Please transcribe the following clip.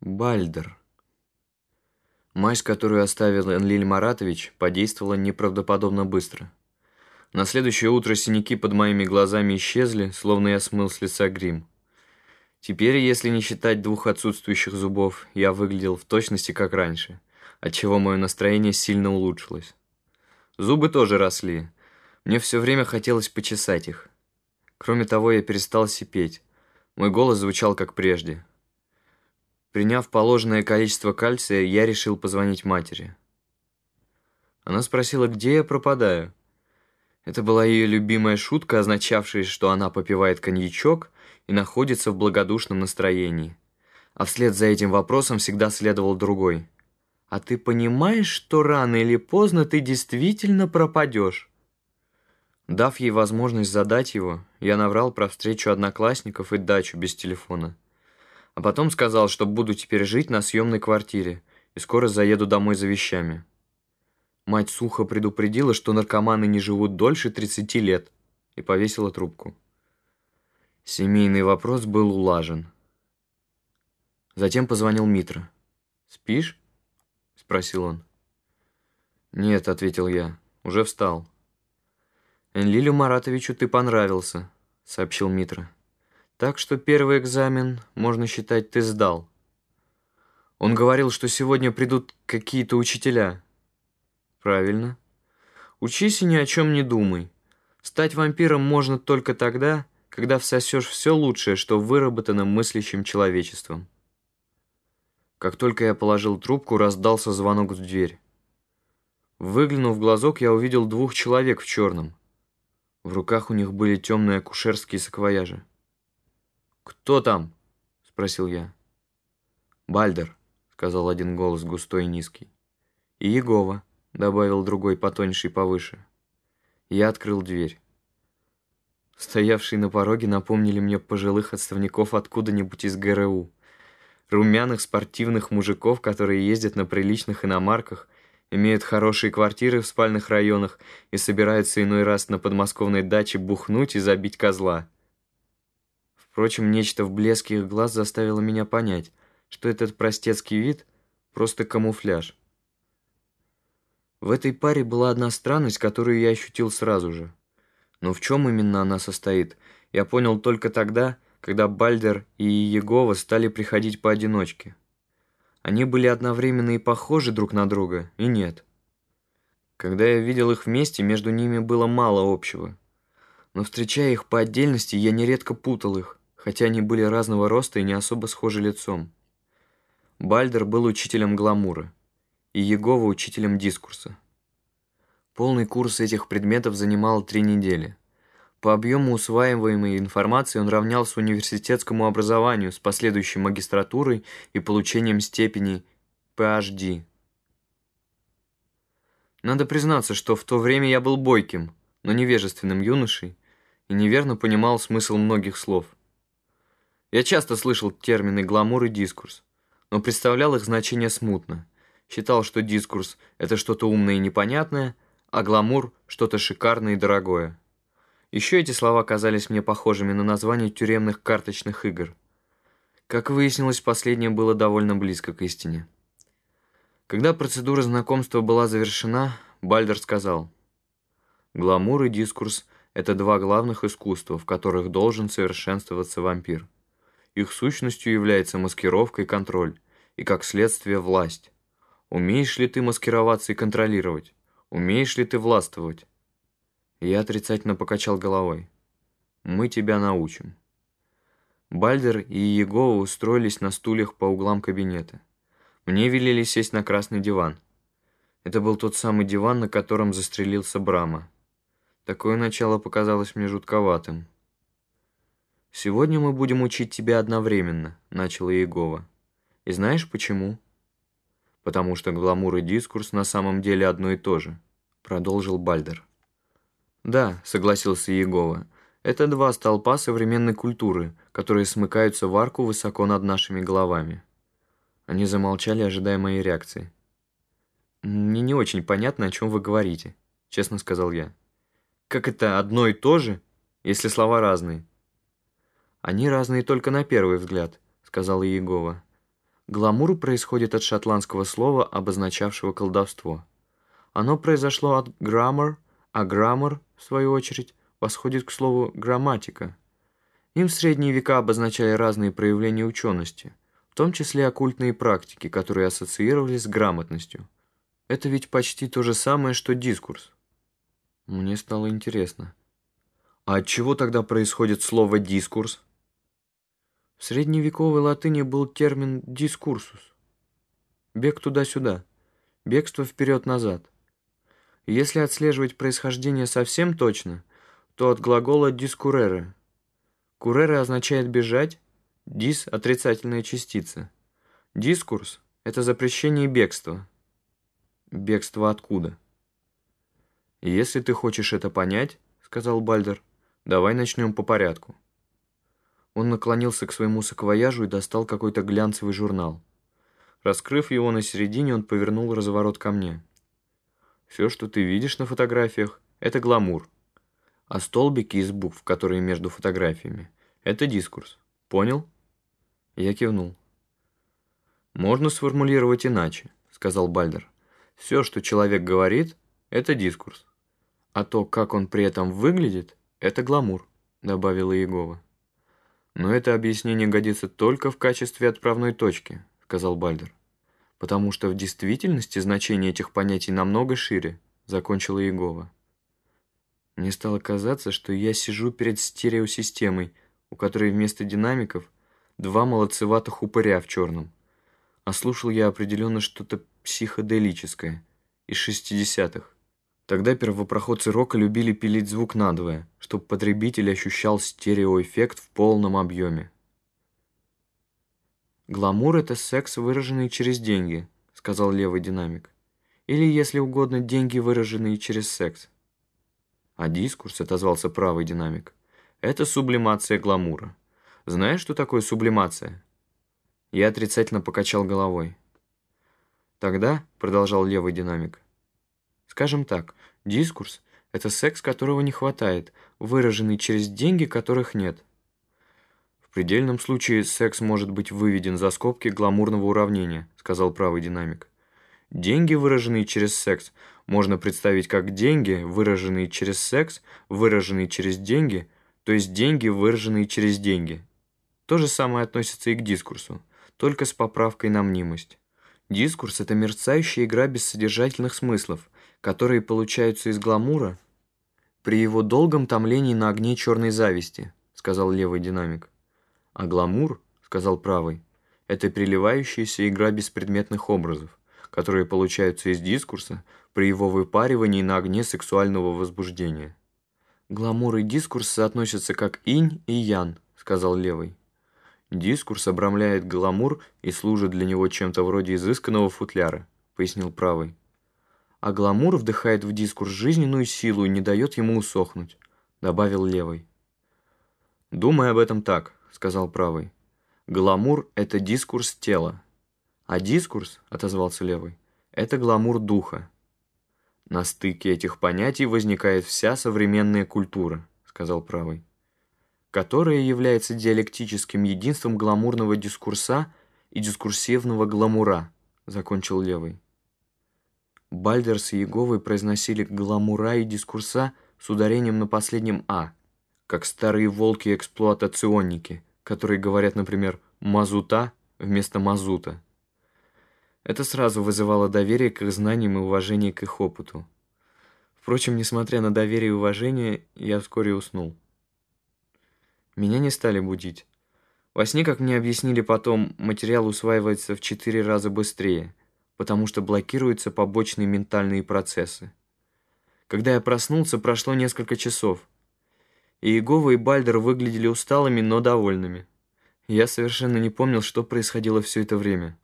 Бальдер. Мазь, которую оставил Энлиль Маратович, подействовала неправдоподобно быстро. На следующее утро синяки под моими глазами исчезли, словно я смыл с лица грим. Теперь, если не считать двух отсутствующих зубов, я выглядел в точности как раньше, отчего мое настроение сильно улучшилось. Зубы тоже росли. Мне все время хотелось почесать их. Кроме того, я перестал сипеть. Мой голос звучал как прежде. Приняв положенное количество кальция, я решил позвонить матери. Она спросила, где я пропадаю. Это была ее любимая шутка, означавшая, что она попивает коньячок и находится в благодушном настроении. А вслед за этим вопросом всегда следовал другой. «А ты понимаешь, что рано или поздно ты действительно пропадешь?» Дав ей возможность задать его, я наврал про встречу одноклассников и дачу без телефона. А потом сказал, что буду теперь жить на съемной квартире и скоро заеду домой за вещами. Мать сухо предупредила, что наркоманы не живут дольше 30 лет, и повесила трубку. Семейный вопрос был улажен. Затем позвонил Митра. «Спишь?» — спросил он. «Нет», — ответил я, — «уже встал». «Энлилю Маратовичу ты понравился», — сообщил Митра. Так что первый экзамен, можно считать, ты сдал. Он говорил, что сегодня придут какие-то учителя. Правильно. Учись и ни о чем не думай. Стать вампиром можно только тогда, когда всосешь все лучшее, что выработано мыслящим человечеством. Как только я положил трубку, раздался звонок в дверь. Выглянув в глазок, я увидел двух человек в черном. В руках у них были темные акушерские саквояжи. «Кто там?» — спросил я. «Бальдер», — сказал один голос густой и низкий. «И Егова», — добавил другой потоньше и повыше. Я открыл дверь. Стоявшие на пороге напомнили мне пожилых отставников откуда-нибудь из ГРУ. Румяных спортивных мужиков, которые ездят на приличных иномарках, имеют хорошие квартиры в спальных районах и собираются иной раз на подмосковной даче бухнуть и забить козла. Впрочем, нечто в блеске их глаз заставило меня понять, что этот простецкий вид — просто камуфляж. В этой паре была одна странность, которую я ощутил сразу же. Но в чем именно она состоит, я понял только тогда, когда Бальдер и Егова стали приходить поодиночке. Они были одновременно и похожи друг на друга, и нет. Когда я видел их вместе, между ними было мало общего. Но встречая их по отдельности, я нередко путал их хотя они были разного роста и не особо схожи лицом. Бальдер был учителем гламура, и Егова учителем дискурса. Полный курс этих предметов занимал три недели. По объему усваиваемой информации он равнялся университетскому образованию с последующей магистратурой и получением степени PhD. Надо признаться, что в то время я был бойким, но невежественным юношей и неверно понимал смысл многих слов – я часто слышал термины «гламур» и «дискурс», но представлял их значение смутно. Считал, что дискурс — это что-то умное и непонятное, а гламур — что-то шикарное и дорогое. Еще эти слова казались мне похожими на название тюремных карточных игр. Как выяснилось, последнее было довольно близко к истине. Когда процедура знакомства была завершена, Бальдер сказал, «Гламур и дискурс — это два главных искусства, в которых должен совершенствоваться вампир». Их сущностью является маскировка и контроль, и как следствие власть. Умеешь ли ты маскироваться и контролировать? Умеешь ли ты властвовать? Я отрицательно покачал головой. Мы тебя научим. Бальдер и Егова устроились на стульях по углам кабинета. Мне велели сесть на красный диван. Это был тот самый диван, на котором застрелился Брама. Такое начало показалось мне жутковатым. «Сегодня мы будем учить тебя одновременно», — начала Иегова. «И знаешь почему?» «Потому что гламур и дискурс на самом деле одно и то же», — продолжил Бальдер. «Да», — согласился Иегова, — «это два столпа современной культуры, которые смыкаются в арку высоко над нашими головами». Они замолчали, ожидая моей реакции. «Мне не очень понятно, о чем вы говорите», — честно сказал я. «Как это одно и то же, если слова разные?» «Они разные только на первый взгляд», — сказала Егова. Гламур происходит от шотландского слова, обозначавшего колдовство. Оно произошло от grammar, а grammar, в свою очередь, восходит к слову грамматика. Им в средние века обозначали разные проявления учености, в том числе оккультные практики, которые ассоциировались с грамотностью. Это ведь почти то же самое, что дискурс. Мне стало интересно. А от чего тогда происходит слово «дискурс»? В средневековой латыни был термин «дискурсус». Бег туда-сюда, бегство вперед-назад. Если отслеживать происхождение совсем точно, то от глагола «дискурере». «Курере» означает «бежать», «дис» — отрицательная частица. «Дискурс» — это запрещение бегства. Бегство откуда? «Если ты хочешь это понять, — сказал Бальдер, — давай начнем по порядку». Он наклонился к своему саквояжу и достал какой-то глянцевый журнал. Раскрыв его на середине, он повернул разворот ко мне. «Все, что ты видишь на фотографиях, это гламур. А столбики из букв, которые между фотографиями, это дискурс. Понял?» Я кивнул. «Можно сформулировать иначе», — сказал Бальдер. «Все, что человек говорит, это дискурс. А то, как он при этом выглядит, это гламур», — добавила Егова. «Но это объяснение годится только в качестве отправной точки», — сказал Бальдер. «Потому что в действительности значение этих понятий намного шире», — закончила Егова. Мне стало казаться, что я сижу перед стереосистемой, у которой вместо динамиков два молодцеватых упыря в черном. А слушал я определенно что-то психоделическое из шестидесятых. Тогда первопроходцы рока любили пилить звук надвое, чтобы потребитель ощущал стереоэффект в полном объеме. «Гламур — это секс, выраженный через деньги», — сказал левый динамик. «Или, если угодно, деньги, выраженные через секс». А дискурс, — отозвался правый динамик, — это сублимация гламура. Знаешь, что такое сублимация? Я отрицательно покачал головой. Тогда, — продолжал левый динамик, — Скажем так, дискурс – это секс, которого не хватает, выраженный через деньги, которых нет. В предельном случае секс может быть выведен за скобки гламурного уравнения, сказал правый динамик. Деньги, выраженные через секс, можно представить как деньги, выраженные через секс, выраженные через деньги, то есть деньги, выраженные через деньги. То же самое относится и к дискурсу, только с поправкой на мнимость. Дискурс – это мерцающая игра бессодержательных смыслов, которые получаются из гламура при его долгом томлении на огне черной зависти, сказал левый динамик. А гламур, сказал правый, это приливающаяся игра беспредметных образов, которые получаются из дискурса при его выпаривании на огне сексуального возбуждения. «Гламур и дискурс соотносятся как инь и ян», — сказал левый. «Дискурс обрамляет гламур и служит для него чем-то вроде изысканного футляра», — пояснил правый а гламур вдыхает в дискурс жизненную силу и не дает ему усохнуть», — добавил левый. «Думай об этом так», — сказал правый. «Гламур — это дискурс тела, а дискурс, — отозвался левый, — это гламур духа». «На стыке этих понятий возникает вся современная культура», — сказал правый, «которая является диалектическим единством гламурного дискурса и дискурсивного гламура», — закончил левый. Бальдерс и Еговы произносили гламура и дискурса с ударением на последнем «а», как старые волки-эксплуатационники, которые говорят, например, «мазута» вместо «мазута». Это сразу вызывало доверие к их знаниям и уважение к их опыту. Впрочем, несмотря на доверие и уважение, я вскоре уснул. Меня не стали будить. Во сне, как мне объяснили потом, материал усваивается в четыре раза быстрее – потому что блокируются побочные ментальные процессы. Когда я проснулся, прошло несколько часов. И Иегова и Бальдер выглядели усталыми, но довольными. Я совершенно не помнил, что происходило все это время.